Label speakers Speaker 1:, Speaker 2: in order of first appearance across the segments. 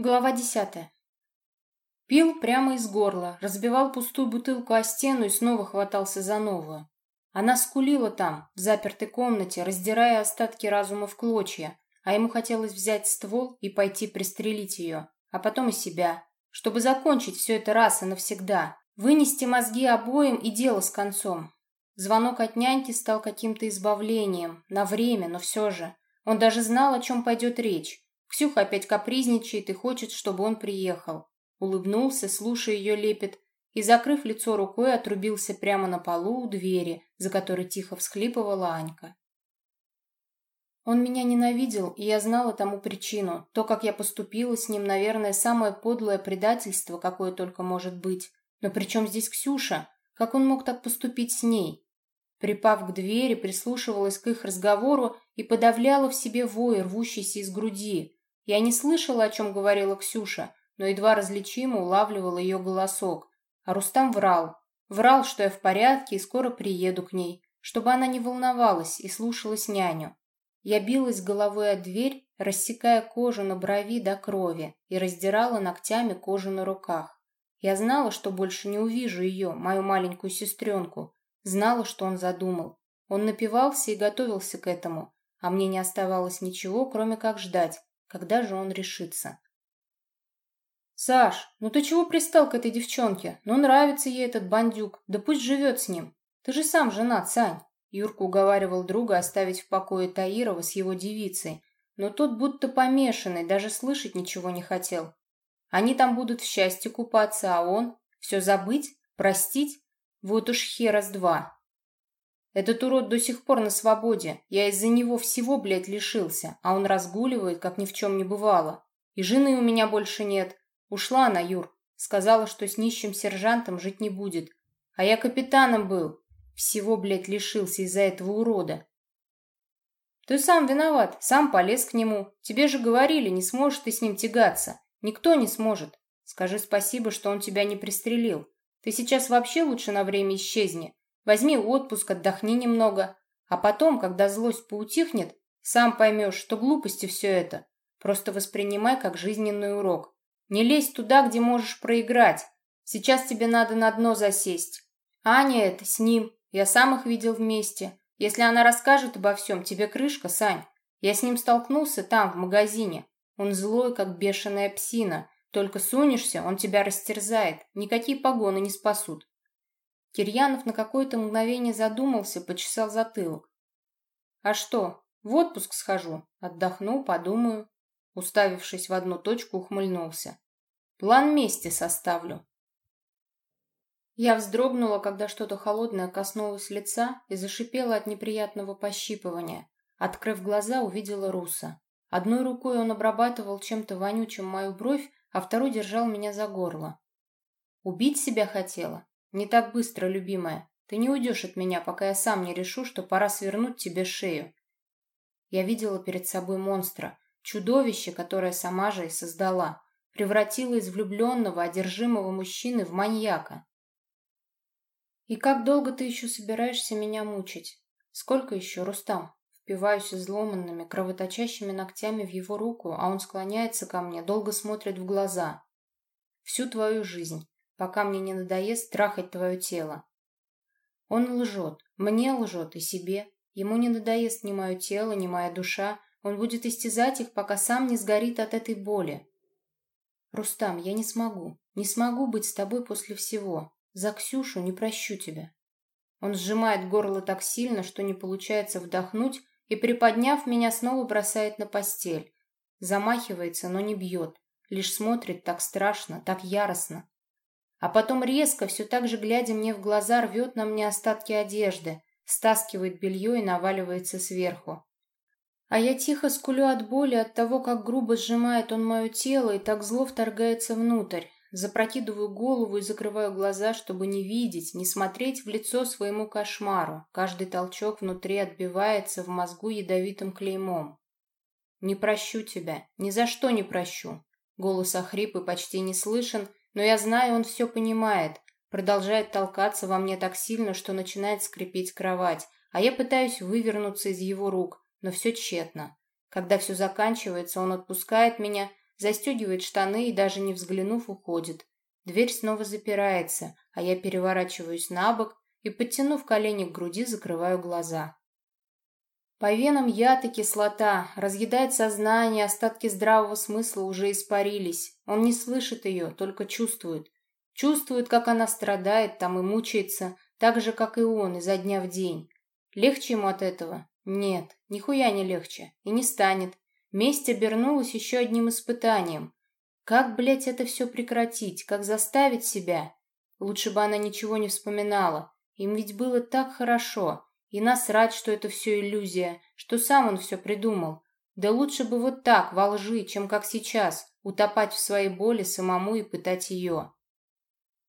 Speaker 1: Глава десятая. Пил прямо из горла, разбивал пустую бутылку о стену и снова хватался за новую. Она скулила там, в запертой комнате, раздирая остатки разума в клочья, а ему хотелось взять ствол и пойти пристрелить ее, а потом и себя, чтобы закончить все это раз и навсегда, вынести мозги обоим и дело с концом. Звонок от няньки стал каким-то избавлением, на время, но все же. Он даже знал, о чем пойдет речь. Ксюха опять капризничает и хочет, чтобы он приехал. Улыбнулся, слушая ее лепет, и, закрыв лицо рукой, отрубился прямо на полу у двери, за которой тихо всхлипывала Анька. Он меня ненавидел, и я знала тому причину. То, как я поступила с ним, наверное, самое подлое предательство, какое только может быть. Но при чем здесь Ксюша? Как он мог так поступить с ней? Припав к двери, прислушивалась к их разговору и подавляла в себе вой, рвущийся из груди. Я не слышала, о чем говорила Ксюша, но едва различимо улавливала ее голосок. А Рустам врал. Врал, что я в порядке и скоро приеду к ней, чтобы она не волновалась и слушалась няню. Я билась головой о дверь, рассекая кожу на брови до крови и раздирала ногтями кожу на руках. Я знала, что больше не увижу ее, мою маленькую сестренку. Знала, что он задумал. Он напивался и готовился к этому, а мне не оставалось ничего, кроме как ждать, когда же он решится? «Саш, ну ты чего пристал к этой девчонке? Ну нравится ей этот бандюк, да пусть живет с ним. Ты же сам женат, Сань!» Юрка уговаривал друга оставить в покое Таирова с его девицей, но тот будто помешанный, даже слышать ничего не хотел. Они там будут в счастье купаться, а он? Все забыть? Простить? Вот уж херас два. Этот урод до сих пор на свободе. Я из-за него всего, блядь, лишился, а он разгуливает, как ни в чем не бывало. И жены у меня больше нет. Ушла она, Юр. Сказала, что с нищим сержантом жить не будет. А я капитаном был. Всего, блядь, лишился из-за этого урода. Ты сам виноват, сам полез к нему. Тебе же говорили, не сможешь ты с ним тягаться. Никто не сможет. Скажи спасибо, что он тебя не пристрелил. Ты сейчас вообще лучше на время исчезни. Возьми отпуск, отдохни немного. А потом, когда злость поутихнет, сам поймешь, что глупости все это. Просто воспринимай как жизненный урок. Не лезь туда, где можешь проиграть. Сейчас тебе надо на дно засесть. Аня это с ним. Я сам их видел вместе. Если она расскажет обо всем, тебе крышка, Сань. Я с ним столкнулся там, в магазине. Он злой, как бешеная псина. Только сунешься, он тебя растерзает. Никакие погоны не спасут. Кирьянов на какое-то мгновение задумался, почесал затылок. «А что, в отпуск схожу, отдохну, подумаю». Уставившись в одну точку, ухмыльнулся. «План мести составлю». Я вздрогнула, когда что-то холодное коснулось лица и зашипела от неприятного пощипывания. Открыв глаза, увидела Руса. Одной рукой он обрабатывал чем-то вонючим мою бровь, а второй держал меня за горло. Убить себя хотела? Не так быстро, любимая. Ты не уйдешь от меня, пока я сам не решу, что пора свернуть тебе шею. Я видела перед собой монстра, чудовище, которое сама же и создала, превратила из влюбленного, одержимого мужчины в маньяка. И как долго ты еще собираешься меня мучить? Сколько еще, Рустам? Впиваюсь изломанными, кровоточащими ногтями в его руку, а он склоняется ко мне, долго смотрит в глаза. Всю твою жизнь пока мне не надоест трахать твое тело. Он лжет, мне лжет и себе. Ему не надоест ни мое тело, ни моя душа. Он будет истязать их, пока сам не сгорит от этой боли. Рустам, я не смогу, не смогу быть с тобой после всего. За Ксюшу не прощу тебя. Он сжимает горло так сильно, что не получается вдохнуть, и, приподняв меня, снова бросает на постель. Замахивается, но не бьет, лишь смотрит так страшно, так яростно. А потом резко, все так же глядя мне в глаза, рвет на мне остатки одежды, стаскивает белье и наваливается сверху. А я тихо скулю от боли от того, как грубо сжимает он мое тело и так зло вторгается внутрь. Запрокидываю голову и закрываю глаза, чтобы не видеть, не смотреть в лицо своему кошмару. Каждый толчок внутри отбивается в мозгу ядовитым клеймом. «Не прощу тебя, ни за что не прощу». Голос охрип и почти не слышен, но я знаю, он все понимает. Продолжает толкаться во мне так сильно, что начинает скрипеть кровать. А я пытаюсь вывернуться из его рук, но все тщетно. Когда все заканчивается, он отпускает меня, застегивает штаны и, даже не взглянув, уходит. Дверь снова запирается, а я переворачиваюсь на бок и, подтянув колени к груди, закрываю глаза. По венам яд и кислота, разъедает сознание, остатки здравого смысла уже испарились. Он не слышит ее, только чувствует. Чувствует, как она страдает там и мучается, так же, как и он, изо дня в день. Легче ему от этого? Нет, нихуя не легче. И не станет. Месть обернулась еще одним испытанием. Как, блядь, это все прекратить? Как заставить себя? Лучше бы она ничего не вспоминала. Им ведь было так хорошо. И насрать, что это все иллюзия, что сам он все придумал. Да лучше бы вот так, во лжи, чем как сейчас, утопать в своей боли самому и пытать ее.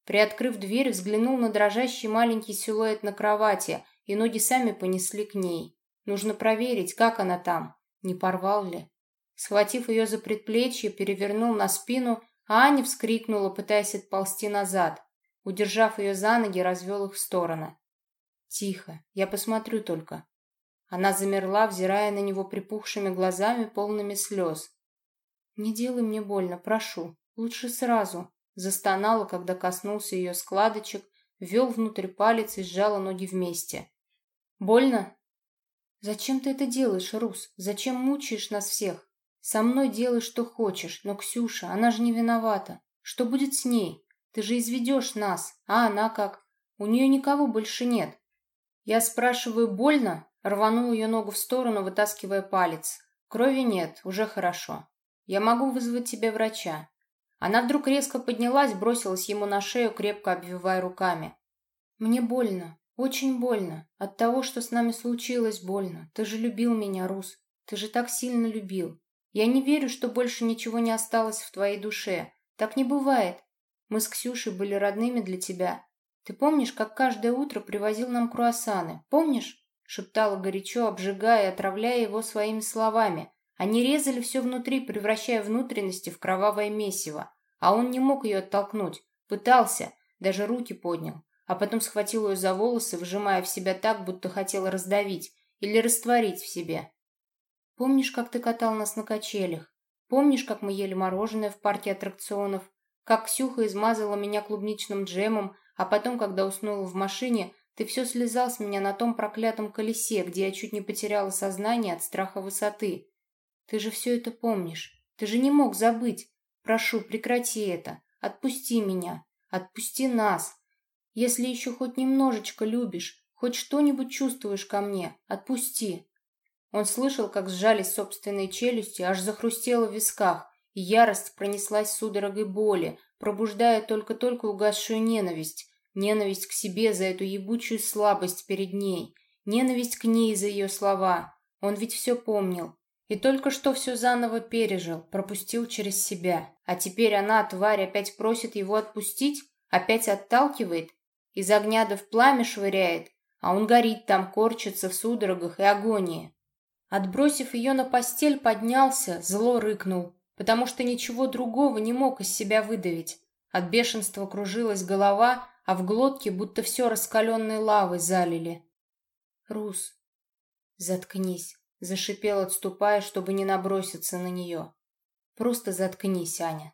Speaker 1: Приоткрыв дверь, взглянул на дрожащий маленький силуэт на кровати, и ноги сами понесли к ней. Нужно проверить, как она там, не порвал ли. Схватив ее за предплечье, перевернул на спину, а Аня вскрикнула, пытаясь отползти назад. Удержав ее за ноги, развел их в стороны. Тихо, я посмотрю только. Она замерла, взирая на него припухшими глазами, полными слез. «Не делай мне больно, прошу. Лучше сразу», — застонала, когда коснулся ее складочек, ввел внутрь палец и сжала ноги вместе. «Больно?» «Зачем ты это делаешь, Рус? Зачем мучаешь нас всех? Со мной делай, что хочешь, но Ксюша, она же не виновата. Что будет с ней? Ты же изведешь нас, а она как? У нее никого больше нет. Я спрашиваю, больно? Рванул ее ногу в сторону, вытаскивая палец. Крови нет, уже хорошо. Я могу вызвать тебе врача. Она вдруг резко поднялась, бросилась ему на шею, крепко обвивая руками. Мне больно, очень больно. От того, что с нами случилось, больно. Ты же любил меня, Рус. Ты же так сильно любил. Я не верю, что больше ничего не осталось в твоей душе. Так не бывает. Мы с Ксюшей были родными для тебя. Ты помнишь, как каждое утро привозил нам круассаны? Помнишь? Шептала горячо, обжигая и отравляя его своими словами. Они резали все внутри, превращая внутренности в кровавое месиво. А он не мог ее оттолкнуть. Пытался, даже руки поднял. А потом схватил ее за волосы, вжимая в себя так, будто хотел раздавить или растворить в себе. Помнишь, как ты катал нас на качелях? Помнишь, как мы ели мороженое в парке аттракционов? Как Ксюха измазала меня клубничным джемом, а потом, когда уснула в машине, ты все слезал с меня на том проклятом колесе, где я чуть не потеряла сознание от страха высоты. Ты же все это помнишь. Ты же не мог забыть. Прошу, прекрати это. Отпусти меня. Отпусти нас. Если еще хоть немножечко любишь, хоть что-нибудь чувствуешь ко мне, отпусти. Он слышал, как сжались собственные челюсти, аж захрустело в висках, и ярость пронеслась судорогой боли, пробуждая только-только угасшую ненависть. Ненависть к себе за эту ебучую слабость перед ней. Ненависть к ней за ее слова. Он ведь все помнил. И только что все заново пережил, пропустил через себя. А теперь она, тварь, опять просит его отпустить? Опять отталкивает? Из огня да в пламя швыряет? А он горит там, корчится в судорогах и агонии. Отбросив ее на постель, поднялся, зло рыкнул, потому что ничего другого не мог из себя выдавить. От бешенства кружилась голова, а в глотке будто все раскаленной лавой залили. «Рус, заткнись», — зашипел, отступая, чтобы не наброситься на нее. «Просто заткнись, Аня,